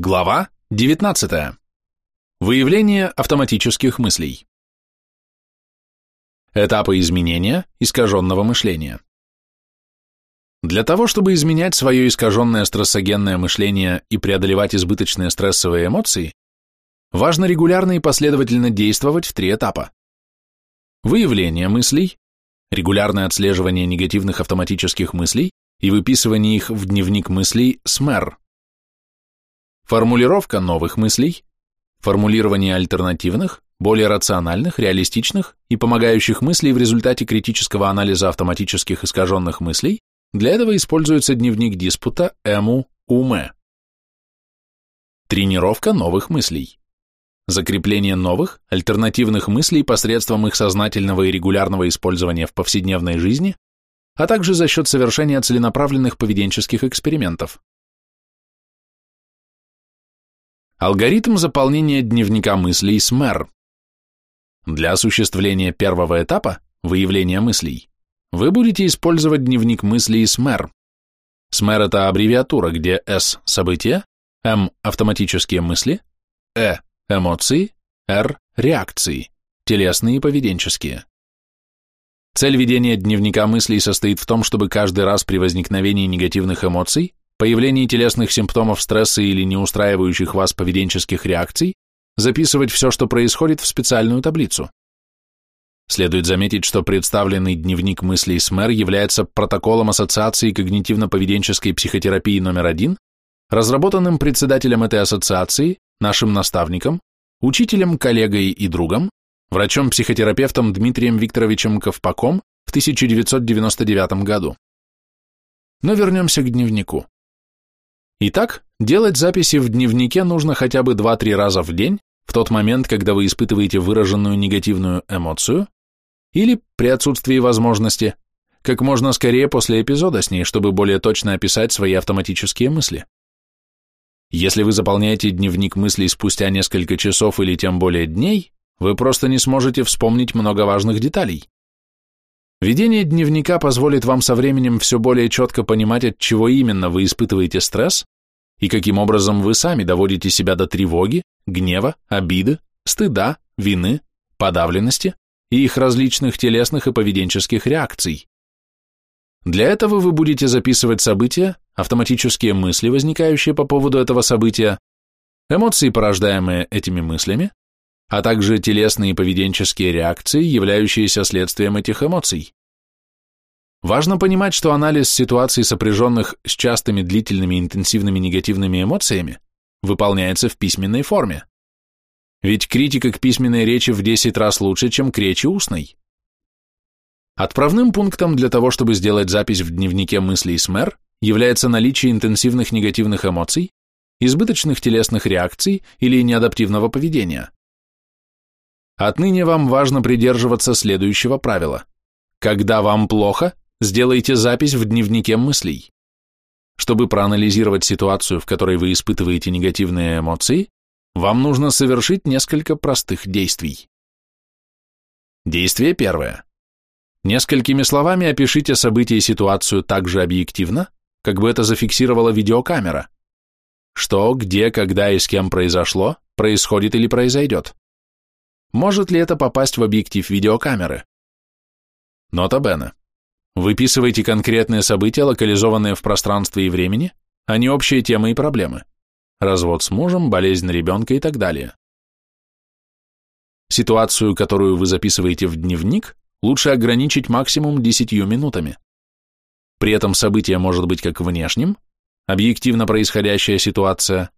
Глава 19. Выявление автоматических мыслей. Этапы изменения искаженного мышления. Для того, чтобы изменять свое искаженное стрессогенное мышление и преодолевать избыточные стрессовые эмоции, важно регулярно и последовательно действовать в три этапа. Выявление мыслей, регулярное отслеживание негативных автоматических мыслей и выписывание их в дневник мыслей СМЭР Формулировка новых мыслей, формулирование альтернативных, более рациональных, реалистичных и помогающих мыслей в результате критического анализа автоматических искаженных мыслей, для этого используется дневник диспута ЭМУ-УМЭ. Тренировка новых мыслей. Закрепление новых, альтернативных мыслей посредством их сознательного и регулярного использования в повседневной жизни, а также за счет совершения целенаправленных поведенческих экспериментов. Алгоритм заполнения дневника мыслей СМЭР. Для осуществления первого этапа, выявления мыслей, вы будете использовать дневник мыслей СМЭР. СМЭР – это аббревиатура, где S – события, M – автоматические мысли, E – эмоции, R – реакции, телесные и поведенческие. Цель ведения дневника мыслей состоит в том, чтобы каждый раз при возникновении негативных эмоций появлении телесных симптомов стресса или не устраивающих вас поведенческих реакций, записывать все, что происходит, в специальную таблицу. Следует заметить, что представленный дневник мыслей СМЭР является протоколом Ассоциации когнитивно-поведенческой психотерапии номер один, разработанным председателем этой ассоциации, нашим наставником, учителем, коллегой и другом, врачом-психотерапевтом Дмитрием Викторовичем Ковпаком в 1999 году. Но вернемся к дневнику. Итак, делать записи в дневнике нужно хотя бы 2-3 раза в день, в тот момент, когда вы испытываете выраженную негативную эмоцию, или, при отсутствии возможности, как можно скорее после эпизода с ней, чтобы более точно описать свои автоматические мысли. Если вы заполняете дневник мыслей спустя несколько часов или тем более дней, вы просто не сможете вспомнить много важных деталей. Ведение дневника позволит вам со временем все более четко понимать, от чего именно вы испытываете стресс и каким образом вы сами доводите себя до тревоги, гнева, обиды, стыда, вины, подавленности и их различных телесных и поведенческих реакций. Для этого вы будете записывать события, автоматические мысли, возникающие по поводу этого события, эмоции, порождаемые этими мыслями, а также телесные и поведенческие реакции, являющиеся следствием этих эмоций. Важно понимать, что анализ ситуаций, сопряженных с частыми длительными интенсивными негативными эмоциями, выполняется в письменной форме. Ведь критика к письменной речи в 10 раз лучше, чем к речи устной. Отправным пунктом для того, чтобы сделать запись в дневнике мыслей СМЭР, является наличие интенсивных негативных эмоций, избыточных телесных реакций или неадаптивного поведения. Отныне вам важно придерживаться следующего правила. Когда вам плохо, сделайте запись в дневнике мыслей. Чтобы проанализировать ситуацию, в которой вы испытываете негативные эмоции, вам нужно совершить несколько простых действий. Действие первое. Несколькими словами опишите события и ситуацию так же объективно, как бы это зафиксировала видеокамера. Что, где, когда и с кем произошло, происходит или произойдет. Может ли это попасть в объектив видеокамеры? Нота Бена. Выписывайте конкретные события, локализованные в пространстве и времени, а не общие темы и проблемы. Развод с мужем, болезнь ребенка и так далее. Ситуацию, которую вы записываете в дневник, лучше ограничить максимум 10 минутами. При этом событие может быть как внешним, объективно происходящая ситуация,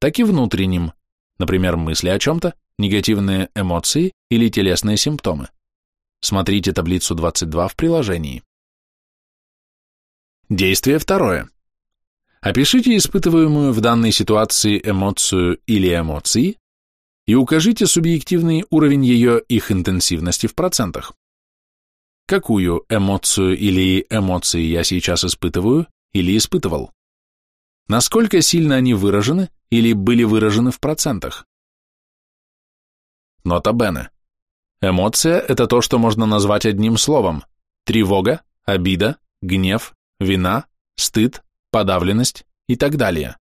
так и внутренним, например, мысли о чем-то, негативные эмоции или телесные симптомы. Смотрите таблицу 22 в приложении. Действие второе. Опишите испытываемую в данной ситуации эмоцию или эмоции и укажите субъективный уровень ее их интенсивности в процентах. Какую эмоцию или эмоции я сейчас испытываю или испытывал? Насколько сильно они выражены или были выражены в процентах? Нота Бене. Эмоция – это то, что можно назвать одним словом. Тревога, обида, гнев, вина, стыд, подавленность и так далее.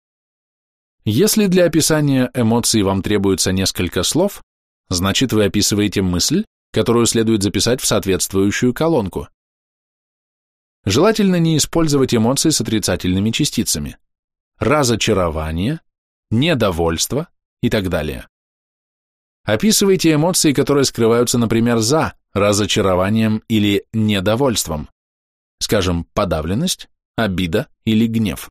Если для описания эмоций вам требуется несколько слов, значит вы описываете мысль, которую следует записать в соответствующую колонку. Желательно не использовать эмоции с отрицательными частицами. Разочарование, недовольство и так далее. Описывайте эмоции, которые скрываются, например, за разочарованием или недовольством. Скажем, подавленность, обида или гнев.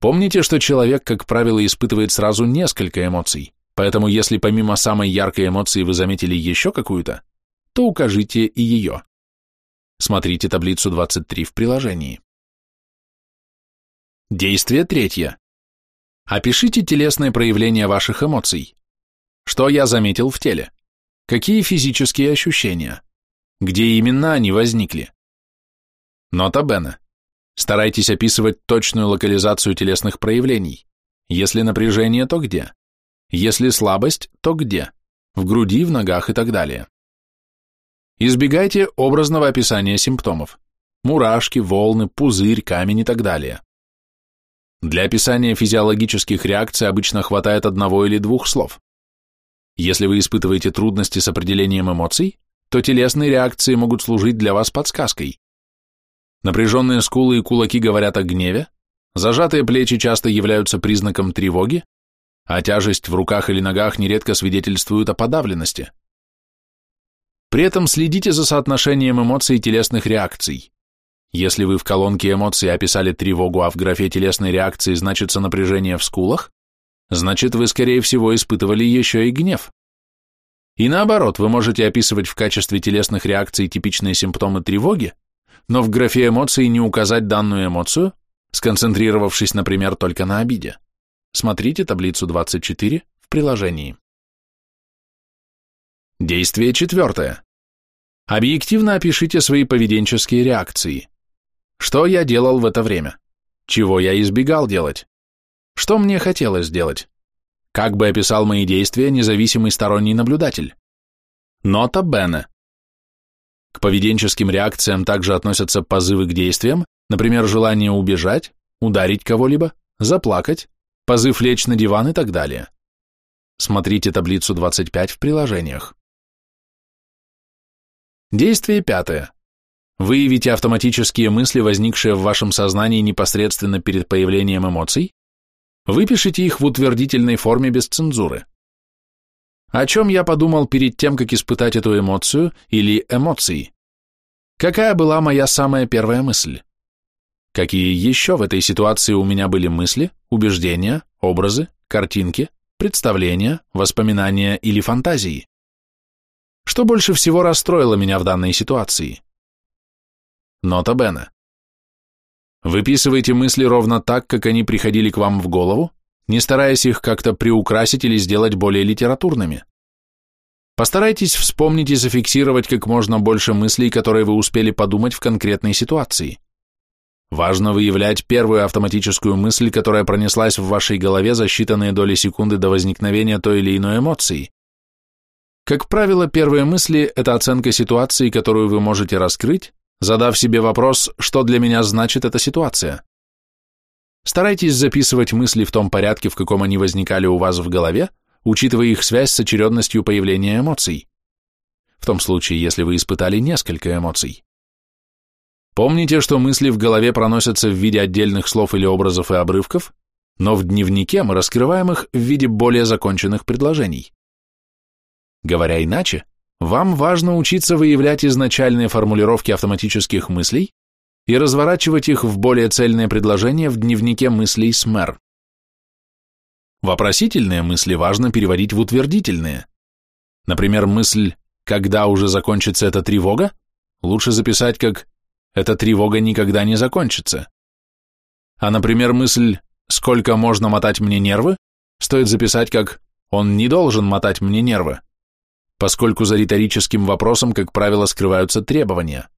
Помните, что человек, как правило, испытывает сразу несколько эмоций, поэтому если помимо самой яркой эмоции вы заметили еще какую-то, то укажите и ее. Смотрите таблицу 23 в приложении. Действие третье. Опишите телесные проявления ваших эмоций. Что я заметил в теле? Какие физические ощущения? Где именно они возникли? Нота Бена. Старайтесь описывать точную локализацию телесных проявлений. Если напряжение, то где? Если слабость, то где? В груди, в ногах и так далее. Избегайте образного описания симптомов. Мурашки, волны, пузырь, камень и так далее. Для описания физиологических реакций обычно хватает одного или двух слов. Если вы испытываете трудности с определением эмоций, то телесные реакции могут служить для вас подсказкой. Напряженные скулы и кулаки говорят о гневе, зажатые плечи часто являются признаком тревоги, а тяжесть в руках или ногах нередко свидетельствует о подавленности. При этом следите за соотношением эмоций и телесных реакций. Если вы в колонке эмоций описали тревогу, а в графе телесной реакции значится напряжение в скулах, значит вы, скорее всего, испытывали еще и гнев. И наоборот, вы можете описывать в качестве телесных реакций типичные симптомы тревоги, но в графе эмоций не указать данную эмоцию, сконцентрировавшись, например, только на обиде. Смотрите таблицу 24 в приложении. Действие четвертое. Объективно опишите свои поведенческие реакции. Что я делал в это время? Чего я избегал делать? Что мне хотелось сделать? Как бы описал мои действия независимый сторонний наблюдатель? Нота Бене. К поведенческим реакциям также относятся позывы к действиям, например, желание убежать, ударить кого-либо, заплакать, позыв лечь на диван и так далее. Смотрите таблицу 25 в приложениях. Действие пятое. Выявите автоматические мысли, возникшие в вашем сознании непосредственно перед появлением эмоций, выпишите их в утвердительной форме без цензуры. О чем я подумал перед тем, как испытать эту эмоцию или эмоции? Какая была моя самая первая мысль? Какие еще в этой ситуации у меня были мысли, убеждения, образы, картинки, представления, воспоминания или фантазии? Что больше всего расстроило меня в данной ситуации? Нота Бена. Выписывайте мысли ровно так, как они приходили к вам в голову, не стараясь их как-то приукрасить или сделать более литературными. Постарайтесь вспомнить и зафиксировать как можно больше мыслей, которые вы успели подумать в конкретной ситуации. Важно выявлять первую автоматическую мысль, которая пронеслась в вашей голове за считанные доли секунды до возникновения той или иной эмоции. Как правило, первые мысли – это оценка ситуации, которую вы можете раскрыть, задав себе вопрос, что для меня значит эта ситуация. Старайтесь записывать мысли в том порядке, в каком они возникали у вас в голове, учитывая их связь с очередностью появления эмоций. В том случае, если вы испытали несколько эмоций. Помните, что мысли в голове проносятся в виде отдельных слов или образов и обрывков, но в дневнике мы раскрываем их в виде более законченных предложений. Говоря иначе, вам важно учиться выявлять изначальные формулировки автоматических мыслей и разворачивать их в более цельные предложения в дневнике мыслей СМЭР. Вопросительные мысли важно переводить в утвердительные. Например, мысль «когда уже закончится эта тревога» лучше записать как «эта тревога никогда не закончится». А, например, мысль «сколько можно мотать мне нервы» стоит записать как «он не должен мотать мне нервы», поскольку за риторическим вопросом, как правило, скрываются требования.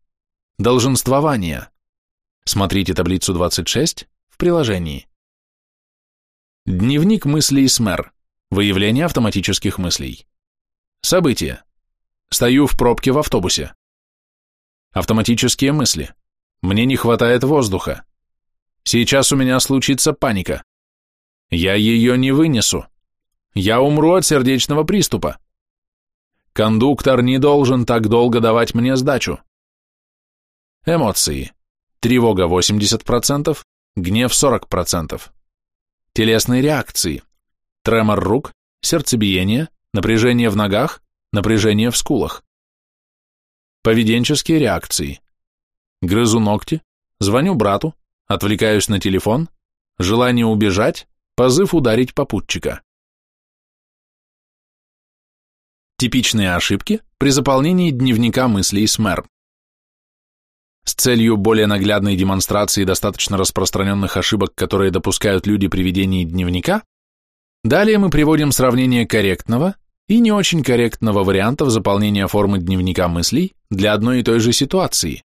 Долженствование. Смотрите таблицу 26 в приложении. Дневник мыслей СМЭР. Выявление автоматических мыслей. События. Стою в пробке в автобусе. Автоматические мысли. Мне не хватает воздуха. Сейчас у меня случится паника. Я ее не вынесу. Я умру от сердечного приступа. Кондуктор не должен так долго давать мне сдачу. Эмоции. Тревога 80%, гнев 40%. Телесные реакции. Тремор рук, сердцебиение, напряжение в ногах, напряжение в скулах. Поведенческие реакции. Грызу ногти, звоню брату, отвлекаюсь на телефон, желание убежать, позыв ударить попутчика. Типичные ошибки при заполнении дневника мыслей СМЭР. С целью более наглядной демонстрации достаточно распространенных ошибок, которые допускают люди при ведении дневника, далее мы приводим сравнение корректного и не очень корректного вариантов заполнения формы дневника мыслей для одной и той же ситуации,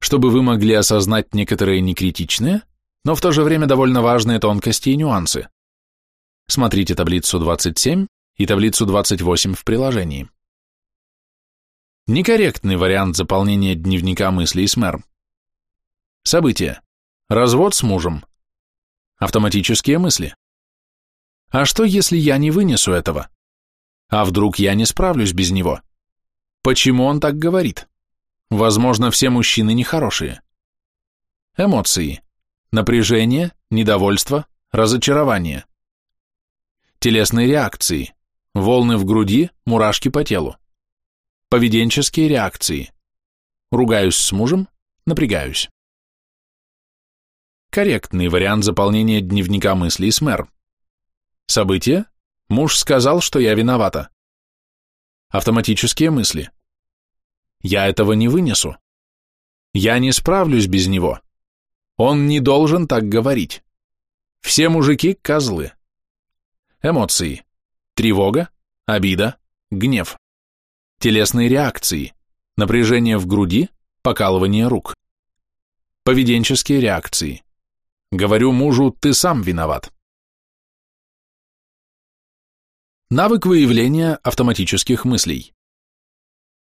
чтобы вы могли осознать некоторые некритичные, но в то же время довольно важные тонкости и нюансы. Смотрите таблицу 27 и таблицу 28 в приложении. Некорректный вариант заполнения дневника мыслей с мэр. События. Развод с мужем. Автоматические мысли. А что, если я не вынесу этого? А вдруг я не справлюсь без него? Почему он так говорит? Возможно, все мужчины нехорошие. Эмоции. Напряжение, недовольство, разочарование. Телесные реакции. Волны в груди, мурашки по телу. Поведенческие реакции. Ругаюсь с мужем, напрягаюсь. Корректный вариант заполнения дневника мыслей с мэр. Событие. Муж сказал, что я виновата. Автоматические мысли. Я этого не вынесу. Я не справлюсь без него. Он не должен так говорить. Все мужики – козлы. Эмоции. Тревога, обида, гнев. Телесные реакции. Напряжение в груди, покалывание рук. Поведенческие реакции. Говорю мужу, ты сам виноват. Навык выявления автоматических мыслей.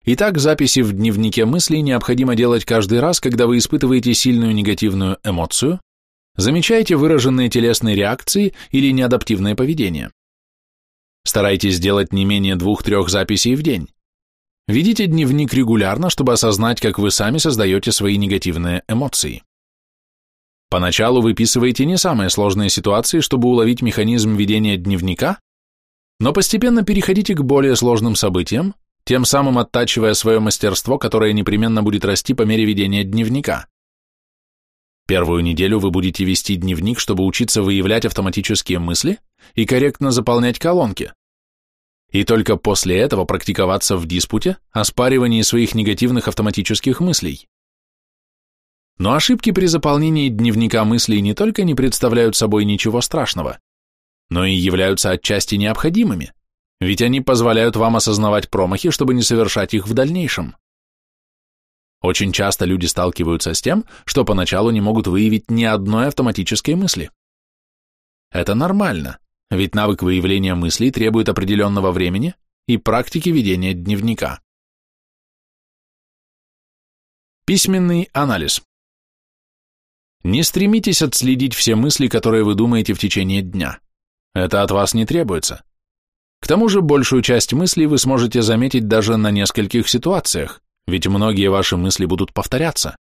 Итак, записи в дневнике мыслей необходимо делать каждый раз, когда вы испытываете сильную негативную эмоцию, замечаете выраженные телесные реакции или неадаптивное поведение. Старайтесь делать не менее двух-трех записей в день. Ведите дневник регулярно, чтобы осознать, как вы сами создаете свои негативные эмоции. Поначалу выписывайте не самые сложные ситуации, чтобы уловить механизм ведения дневника, но постепенно переходите к более сложным событиям, тем самым оттачивая свое мастерство, которое непременно будет расти по мере ведения дневника. Первую неделю вы будете вести дневник, чтобы учиться выявлять автоматические мысли и корректно заполнять колонки, и только после этого практиковаться в диспуте, оспаривании своих негативных автоматических мыслей. Но ошибки при заполнении дневника мыслей не только не представляют собой ничего страшного, но и являются отчасти необходимыми, ведь они позволяют вам осознавать промахи, чтобы не совершать их в дальнейшем. Очень часто люди сталкиваются с тем, что поначалу не могут выявить ни одной автоматической мысли. Это нормально, ведь навык выявления мыслей требует определенного времени и практики ведения дневника. Письменный анализ. Не стремитесь отследить все мысли, которые вы думаете в течение дня. Это от вас не требуется. К тому же большую часть мыслей вы сможете заметить даже на нескольких ситуациях, ведь многие ваши мысли будут повторяться.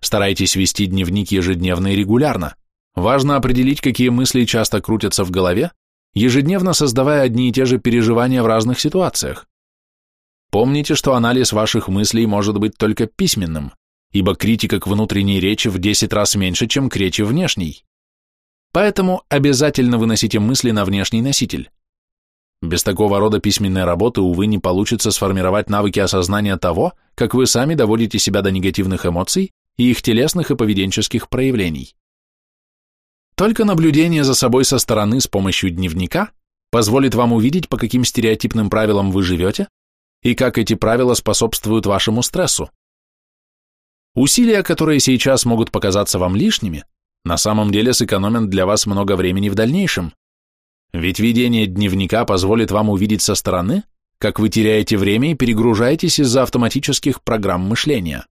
Старайтесь вести дневник ежедневно и регулярно. Важно определить, какие мысли часто крутятся в голове, ежедневно создавая одни и те же переживания в разных ситуациях. Помните, что анализ ваших мыслей может быть только письменным, ибо критика к внутренней речи в 10 раз меньше, чем к речи внешней. Поэтому обязательно выносите мысли на внешний носитель. Без такого рода письменной работы, увы, не получится сформировать навыки осознания того, как вы сами доводите себя до негативных эмоций и их телесных и поведенческих проявлений. Только наблюдение за собой со стороны с помощью дневника позволит вам увидеть, по каким стереотипным правилам вы живете и как эти правила способствуют вашему стрессу. Усилия, которые сейчас могут показаться вам лишними, на самом деле сэкономят для вас много времени в дальнейшем. Ведь ведение дневника позволит вам увидеть со стороны, как вы теряете время и перегружаетесь из-за автоматических программ мышления.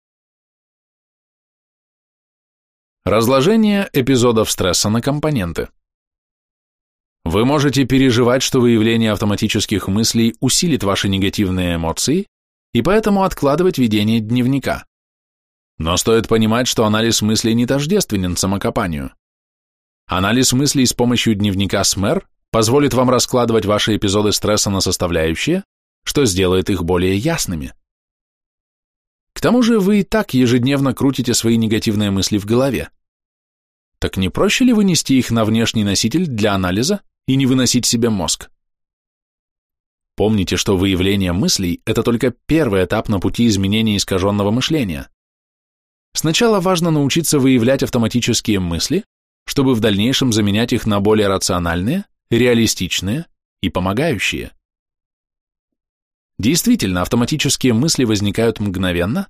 Разложение эпизодов стресса на компоненты. Вы можете переживать, что выявление автоматических мыслей усилит ваши негативные эмоции, и поэтому откладывать ведение дневника. Но стоит понимать, что анализ мыслей не тождественен самокопанию. Анализ мыслей с помощью дневника СМЭР позволит вам раскладывать ваши эпизоды стресса на составляющие, что сделает их более ясными. К тому же вы и так ежедневно крутите свои негативные мысли в голове. Так не проще ли вынести их на внешний носитель для анализа и не выносить себе мозг? Помните, что выявление мыслей – это только первый этап на пути изменения искаженного мышления. Сначала важно научиться выявлять автоматические мысли, чтобы в дальнейшем заменять их на более рациональные, реалистичные и помогающие. Действительно, автоматические мысли возникают мгновенно,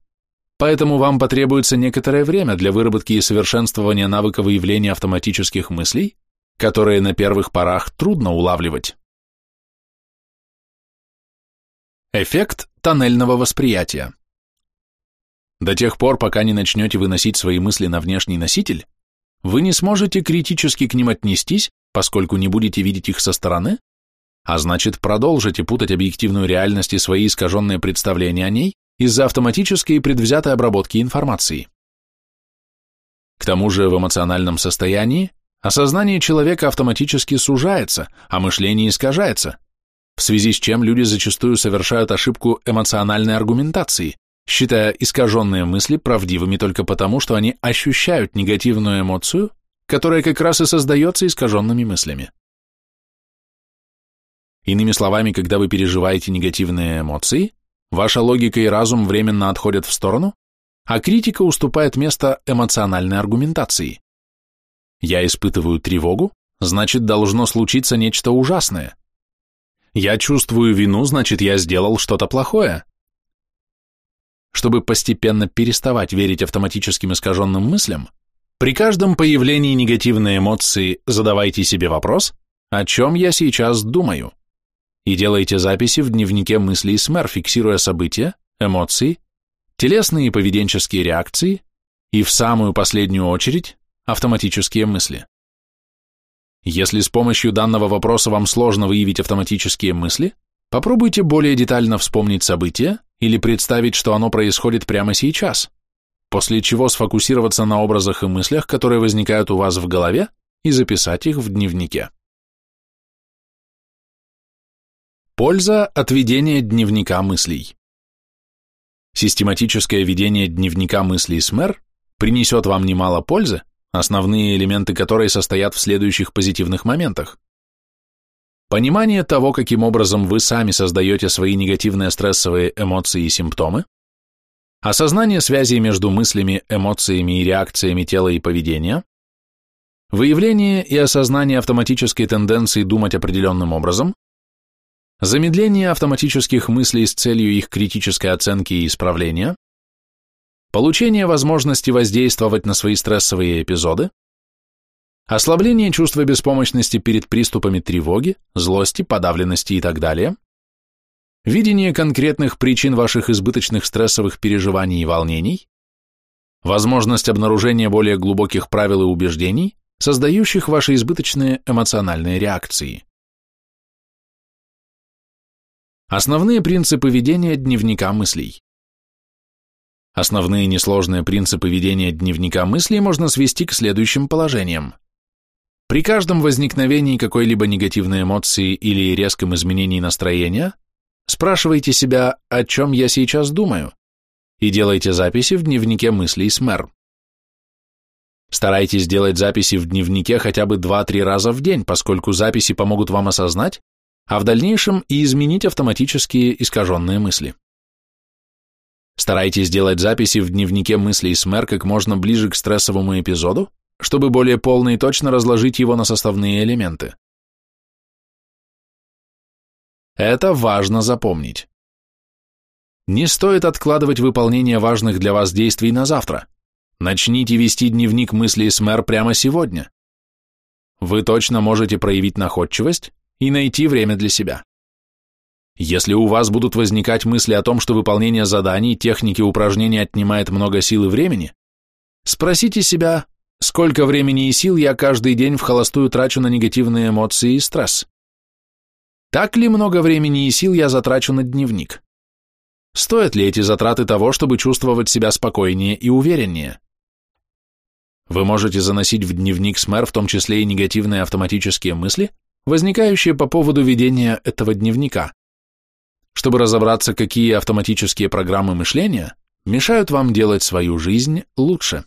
поэтому вам потребуется некоторое время для выработки и совершенствования навыка выявления автоматических мыслей, которые на первых порах трудно улавливать. Эффект тоннельного восприятия. До тех пор, пока не начнете выносить свои мысли на внешний носитель, вы не сможете критически к ним отнестись, поскольку не будете видеть их со стороны, а значит продолжите путать объективную реальность и свои искаженные представления о ней из-за автоматической и предвзятой обработки информации. К тому же в эмоциональном состоянии осознание человека автоматически сужается, а мышление искажается, в связи с чем люди зачастую совершают ошибку эмоциональной аргументации, считая искаженные мысли правдивыми только потому, что они ощущают негативную эмоцию, которая как раз и создается искаженными мыслями. Иными словами, когда вы переживаете негативные эмоции, ваша логика и разум временно отходят в сторону, а критика уступает место эмоциональной аргументации. Я испытываю тревогу, значит, должно случиться нечто ужасное. Я чувствую вину, значит, я сделал что-то плохое. Чтобы постепенно переставать верить автоматическим искаженным мыслям, при каждом появлении негативной эмоции задавайте себе вопрос, о чем я сейчас думаю и делайте записи в дневнике мыслей СМЭР, фиксируя события, эмоции, телесные и поведенческие реакции и, в самую последнюю очередь, автоматические мысли. Если с помощью данного вопроса вам сложно выявить автоматические мысли, попробуйте более детально вспомнить события или представить, что оно происходит прямо сейчас, после чего сфокусироваться на образах и мыслях, которые возникают у вас в голове, и записать их в дневнике. Польза от ведения дневника мыслей. Систематическое ведение дневника мыслей СМЭР принесет вам немало пользы, основные элементы которой состоят в следующих позитивных моментах. Понимание того, каким образом вы сами создаете свои негативные стрессовые эмоции и симптомы, осознание связи между мыслями, эмоциями и реакциями тела и поведения, выявление и осознание автоматической тенденции думать определенным образом, замедление автоматических мыслей с целью их критической оценки и исправления, получение возможности воздействовать на свои стрессовые эпизоды, ослабление чувства беспомощности перед приступами тревоги, злости, подавленности и так далее, видение конкретных причин ваших избыточных стрессовых переживаний и волнений, возможность обнаружения более глубоких правил и убеждений, создающих ваши избыточные эмоциональные реакции. Основные принципы ведения дневника мыслей. Основные несложные принципы ведения дневника мыслей можно свести к следующим положениям. При каждом возникновении какой-либо негативной эмоции или резком изменении настроения спрашивайте себя, о чем я сейчас думаю, и делайте записи в дневнике мыслей СМЭР. Старайтесь делать записи в дневнике хотя бы 2-3 раза в день, поскольку записи помогут вам осознать, а в дальнейшем и изменить автоматические искаженные мысли. Старайтесь делать записи в дневнике мыслей СМЭР как можно ближе к стрессовому эпизоду, чтобы более полно и точно разложить его на составные элементы. Это важно запомнить. Не стоит откладывать выполнение важных для вас действий на завтра. Начните вести дневник мыслей СМЭР прямо сегодня. Вы точно можете проявить находчивость и найти время для себя. Если у вас будут возникать мысли о том, что выполнение заданий, техники упражнений отнимает много сил и времени, спросите себя, Сколько времени и сил я каждый день в холостую трачу на негативные эмоции и стресс? Так ли много времени и сил я затрачу на дневник? Стоят ли эти затраты того, чтобы чувствовать себя спокойнее и увереннее? Вы можете заносить в дневник СМЭР в том числе и негативные автоматические мысли, возникающие по поводу ведения этого дневника, чтобы разобраться, какие автоматические программы мышления мешают вам делать свою жизнь лучше.